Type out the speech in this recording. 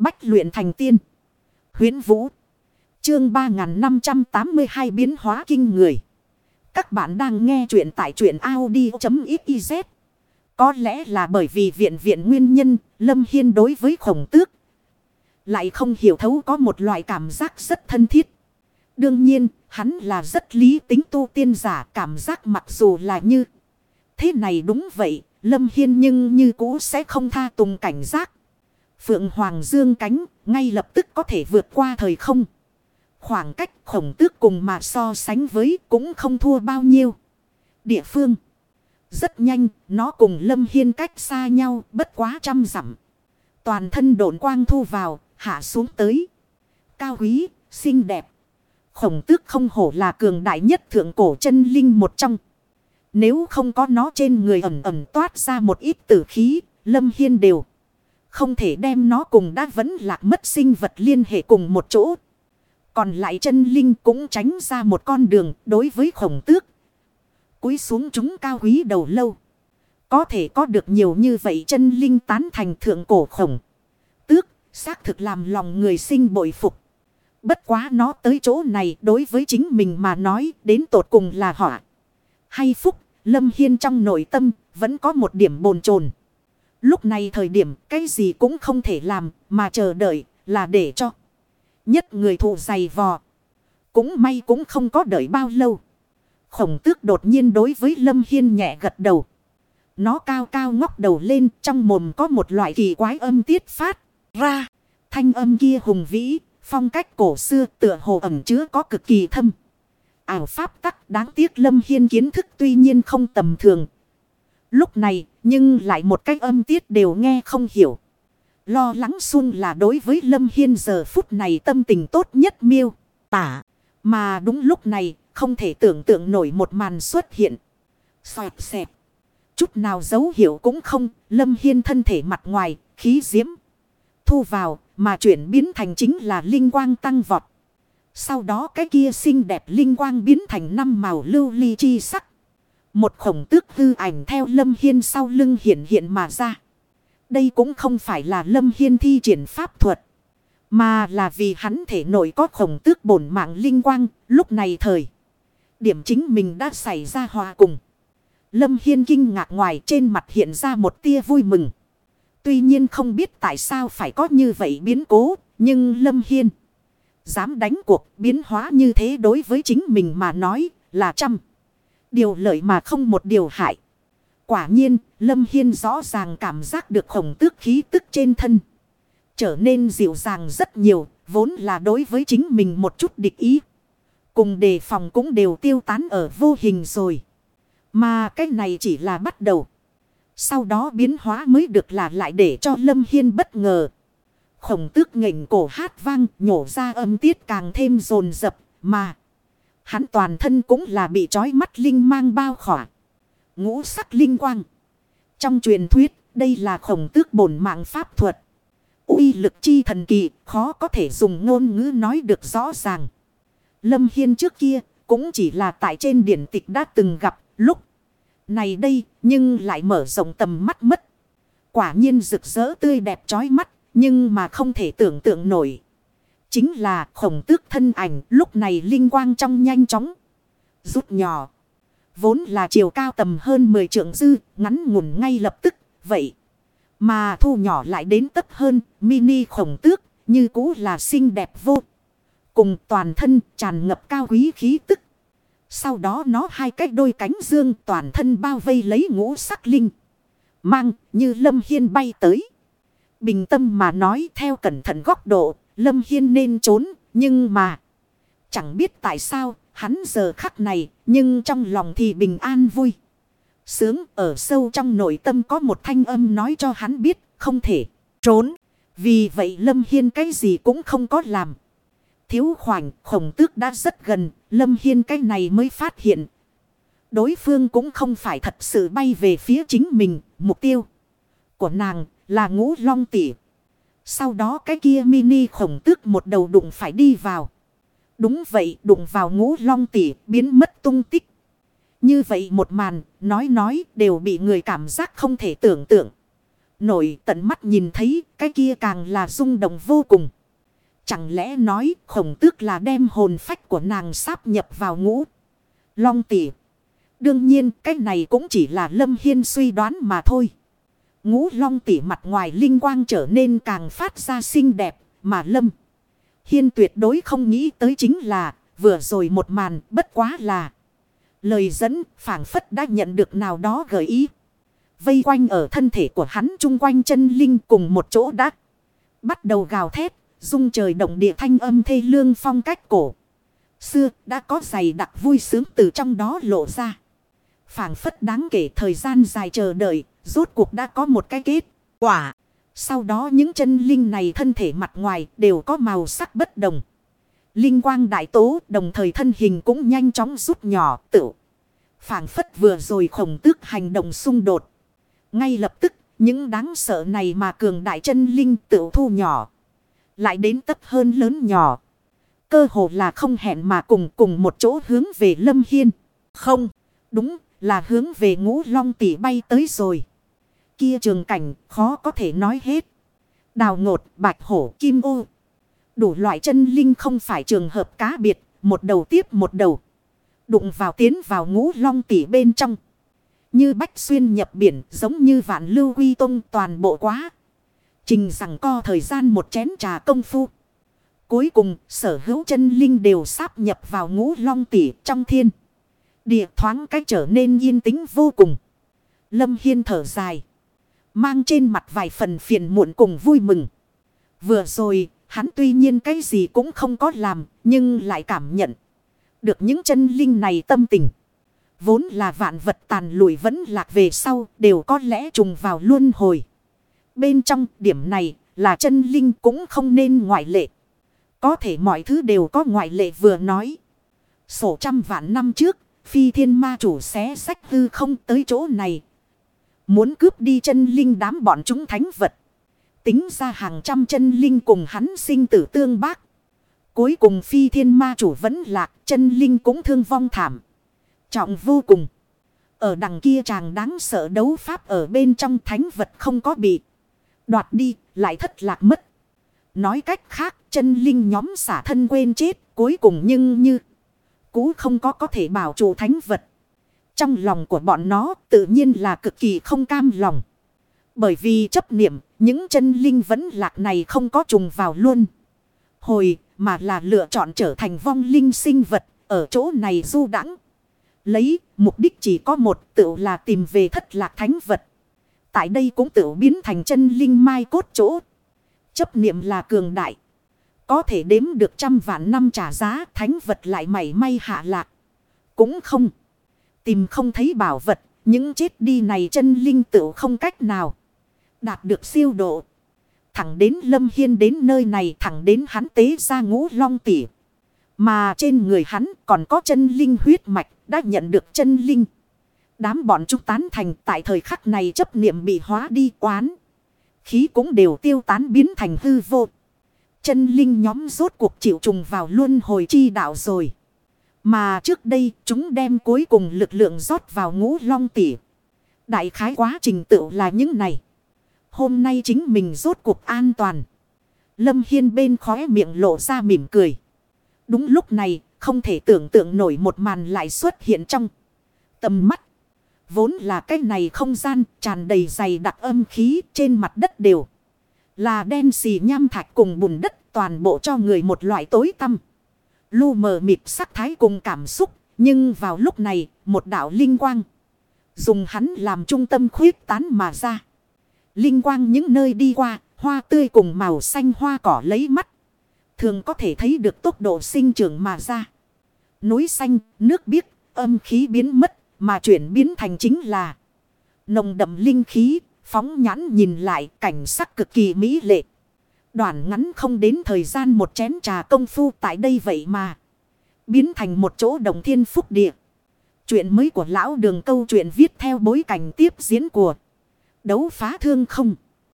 Bách luyện thành tiên. huyễn Vũ. Chương 3582 biến hóa kinh người. Các bạn đang nghe truyện tại truyện Audi.xyz. Có lẽ là bởi vì viện viện nguyên nhân, Lâm Hiên đối với khổng tước. Lại không hiểu thấu có một loại cảm giác rất thân thiết. Đương nhiên, hắn là rất lý tính tu tiên giả cảm giác mặc dù là như. Thế này đúng vậy, Lâm Hiên nhưng như cũ sẽ không tha tùng cảnh giác. Phượng Hoàng dương cánh, ngay lập tức có thể vượt qua thời không. Khoảng cách khổng tước cùng mà so sánh với cũng không thua bao nhiêu. Địa phương. Rất nhanh, nó cùng Lâm Hiên cách xa nhau, bất quá trăm dặm. Toàn thân độn quang thu vào, hạ xuống tới. Cao quý, xinh đẹp. Khổng tước không hổ là cường đại nhất thượng cổ chân linh một trong. Nếu không có nó trên người ẩm ẩm toát ra một ít tử khí, Lâm Hiên đều. Không thể đem nó cùng đã vẫn lạc mất sinh vật liên hệ cùng một chỗ. Còn lại chân linh cũng tránh ra một con đường đối với khổng tước. Cúi xuống chúng cao quý đầu lâu. Có thể có được nhiều như vậy chân linh tán thành thượng cổ khổng. Tước, xác thực làm lòng người sinh bội phục. Bất quá nó tới chỗ này đối với chính mình mà nói đến tột cùng là họa. Hay phúc, Lâm Hiên trong nội tâm vẫn có một điểm bồn chồn Lúc này thời điểm cái gì cũng không thể làm mà chờ đợi là để cho. Nhất người thụ dày vò. Cũng may cũng không có đợi bao lâu. Khổng tước đột nhiên đối với Lâm Hiên nhẹ gật đầu. Nó cao cao ngóc đầu lên trong mồm có một loại kỳ quái âm tiết phát ra. Thanh âm kia hùng vĩ, phong cách cổ xưa tựa hồ ẩm chứa có cực kỳ thâm. Ảo pháp tắc đáng tiếc Lâm Hiên kiến thức tuy nhiên không tầm thường. Lúc này, nhưng lại một cách âm tiết đều nghe không hiểu. Lo lắng sung là đối với Lâm Hiên giờ phút này tâm tình tốt nhất miêu, tả. Mà đúng lúc này, không thể tưởng tượng nổi một màn xuất hiện. Xoẹt xẹp. Chút nào dấu hiệu cũng không, Lâm Hiên thân thể mặt ngoài, khí diễm. Thu vào, mà chuyển biến thành chính là linh quang tăng vọt. Sau đó cái kia xinh đẹp linh quang biến thành năm màu lưu ly chi sắc. Một khổng tước hư ảnh theo Lâm Hiên sau lưng hiện hiện mà ra. Đây cũng không phải là Lâm Hiên thi triển pháp thuật. Mà là vì hắn thể nội có khổng tước bổn mạng linh quang, lúc này thời. Điểm chính mình đã xảy ra hòa cùng. Lâm Hiên kinh ngạc ngoài trên mặt hiện ra một tia vui mừng. Tuy nhiên không biết tại sao phải có như vậy biến cố. Nhưng Lâm Hiên dám đánh cuộc, biến hóa như thế đối với chính mình mà nói là trăm. Điều lợi mà không một điều hại. Quả nhiên, Lâm Hiên rõ ràng cảm giác được khổng tước khí tức trên thân. Trở nên dịu dàng rất nhiều, vốn là đối với chính mình một chút địch ý. Cùng đề phòng cũng đều tiêu tán ở vô hình rồi. Mà cái này chỉ là bắt đầu. Sau đó biến hóa mới được là lại để cho Lâm Hiên bất ngờ. Khổng tước ngệnh cổ hát vang nhổ ra âm tiết càng thêm rồn rập mà. Hắn toàn thân cũng là bị trói mắt linh mang bao khỏa. Ngũ sắc linh quang. Trong truyền thuyết, đây là khổng tước bổn mạng pháp thuật. uy lực chi thần kỳ, khó có thể dùng ngôn ngữ nói được rõ ràng. Lâm Hiên trước kia, cũng chỉ là tại trên điển tịch đã từng gặp, lúc này đây, nhưng lại mở rộng tầm mắt mất. Quả nhiên rực rỡ tươi đẹp trói mắt, nhưng mà không thể tưởng tượng nổi. Chính là khổng tước thân ảnh lúc này linh quang trong nhanh chóng. Rút nhỏ. Vốn là chiều cao tầm hơn 10 trượng dư, ngắn ngủn ngay lập tức, vậy. Mà thu nhỏ lại đến tất hơn, mini khổng tước, như cũ là xinh đẹp vô. Cùng toàn thân tràn ngập cao quý khí tức. Sau đó nó hai cái đôi cánh dương toàn thân bao vây lấy ngũ sắc linh. Mang như lâm hiên bay tới. Bình tâm mà nói theo cẩn thận góc độ, Lâm Hiên nên trốn, nhưng mà... Chẳng biết tại sao, hắn giờ khắc này, nhưng trong lòng thì bình an vui. Sướng ở sâu trong nội tâm có một thanh âm nói cho hắn biết, không thể trốn. Vì vậy Lâm Hiên cái gì cũng không có làm. Thiếu khoảnh khổng tước đã rất gần, Lâm Hiên cái này mới phát hiện. Đối phương cũng không phải thật sự bay về phía chính mình, mục tiêu của nàng là ngũ long tỷ. Sau đó cái kia mini khổng tước một đầu đụng phải đi vào. Đúng vậy, đụng vào ngũ long tỷ biến mất tung tích. Như vậy một màn, nói nói, đều bị người cảm giác không thể tưởng tượng. Nổi tận mắt nhìn thấy, cái kia càng là rung động vô cùng. Chẳng lẽ nói, khổng tước là đem hồn phách của nàng sáp nhập vào ngũ. Long tỷ. Đương nhiên, cái này cũng chỉ là Lâm Hiên suy đoán mà thôi. Ngũ long tỷ mặt ngoài linh quang trở nên càng phát ra xinh đẹp mà Lâm. Hiên tuyệt đối không nghĩ tới chính là vừa rồi một màn bất quá là. Lời dẫn phảng phất đã nhận được nào đó gợi ý. Vây quanh ở thân thể của hắn chung quanh chân linh cùng một chỗ đã. Bắt đầu gào thét, dung trời động địa thanh âm thê lương phong cách cổ. Xưa đã có giày đặc vui sướng từ trong đó lộ ra. phảng phất đáng kể thời gian dài chờ đợi, rốt cuộc đã có một cái kết quả. Sau đó những chân linh này thân thể mặt ngoài đều có màu sắc bất đồng. Linh quang đại tố đồng thời thân hình cũng nhanh chóng rút nhỏ tự. phảng phất vừa rồi khổng tước hành động xung đột. Ngay lập tức những đáng sợ này mà cường đại chân linh tự thu nhỏ. Lại đến tấp hơn lớn nhỏ. Cơ hồ là không hẹn mà cùng cùng một chỗ hướng về Lâm Hiên. Không, đúng là hướng về ngũ long tỷ bay tới rồi. Kia trường cảnh khó có thể nói hết. Đào ngột, bạch hổ, kim ô. Đủ loại chân linh không phải trường hợp cá biệt, một đầu tiếp một đầu. Đụng vào tiến vào ngũ long tỷ bên trong. Như bách xuyên nhập biển giống như vạn lưu quy tông toàn bộ quá. Trình rằng co thời gian một chén trà công phu. Cuối cùng sở hữu chân linh đều sáp nhập vào ngũ long tỷ trong thiên. Địa thoáng cách trở nên yên tĩnh vô cùng. Lâm Hiên thở dài. Mang trên mặt vài phần phiền muộn cùng vui mừng. Vừa rồi hắn tuy nhiên cái gì cũng không có làm nhưng lại cảm nhận. Được những chân linh này tâm tình. Vốn là vạn vật tàn lùi vẫn lạc về sau đều có lẽ trùng vào luân hồi. Bên trong điểm này là chân linh cũng không nên ngoại lệ. Có thể mọi thứ đều có ngoại lệ vừa nói. Sổ trăm vạn năm trước, phi thiên ma chủ xé sách hư không tới chỗ này. Muốn cướp đi chân linh đám bọn chúng thánh vật. Tính ra hàng trăm chân linh cùng hắn sinh tử tương bác. Cuối cùng phi thiên ma chủ vẫn lạc, chân linh cũng thương vong thảm. Trọng vô cùng. Ở đằng kia chàng đáng sợ đấu pháp ở bên trong thánh vật không có bị đoạt đi, lại thất lạc mất. Nói cách khác, chân linh nhóm xả thân quên chết, cuối cùng nhưng như cũ không có có thể bảo chủ thánh vật. Trong lòng của bọn nó tự nhiên là cực kỳ không cam lòng. Bởi vì chấp niệm, những chân linh vẫn lạc này không có trùng vào luôn. Hồi, mà là lựa chọn trở thành vong linh sinh vật, ở chỗ này du đãng Lấy, mục đích chỉ có một tự là tìm về thất lạc thánh vật. Tại đây cũng tự biến thành chân linh mai cốt chỗ. Chấp niệm là cường đại. Có thể đếm được trăm vạn năm trả giá thánh vật lại mảy may hạ lạc. Cũng không. Tìm không thấy bảo vật. Những chết đi này chân linh tựu không cách nào. Đạt được siêu độ. Thẳng đến Lâm Hiên đến nơi này, thẳng đến hắn tế ra ngũ long tỉ. Mà trên người hắn còn có chân linh huyết mạch đã nhận được chân linh. Đám bọn chúng tán thành, tại thời khắc này chấp niệm bị hóa đi quán. Khí cũng đều tiêu tán biến thành hư vô. Chân linh nhóm rốt cuộc chịu trùng vào luân hồi chi đạo rồi. Mà trước đây, chúng đem cuối cùng lực lượng rót vào ngũ long tỉ. Đại khái quá trình tựu là những này. Hôm nay chính mình rốt cuộc an toàn. Lâm Hiên bên khóe miệng lộ ra mỉm cười. Đúng lúc này, không thể tưởng tượng nổi một màn lại xuất hiện trong tầm mắt. Vốn là cái này không gian tràn đầy dày đặc âm khí trên mặt đất đều. Là đen xì nham thạch cùng bùn đất toàn bộ cho người một loại tối tăm. Lu mờ mịt sắc thái cùng cảm xúc. Nhưng vào lúc này một đạo linh quang. Dùng hắn làm trung tâm khuyết tán mà ra. Linh quang những nơi đi qua. Hoa tươi cùng màu xanh hoa cỏ lấy mắt. Thường có thể thấy được tốc độ sinh trưởng mà ra. Núi xanh, nước biếc, âm khí biến mất mà chuyển biến thành chính là nồng đậm linh khí, phóng nhãn nhìn lại cảnh sắc cực kỳ mỹ lệ. Đoạn ngắn không đến thời gian một chén trà công phu tại đây vậy mà. Biến thành một chỗ đồng thiên phúc địa. Chuyện mới của lão đường câu chuyện viết theo bối cảnh tiếp diễn của đấu phá thương không.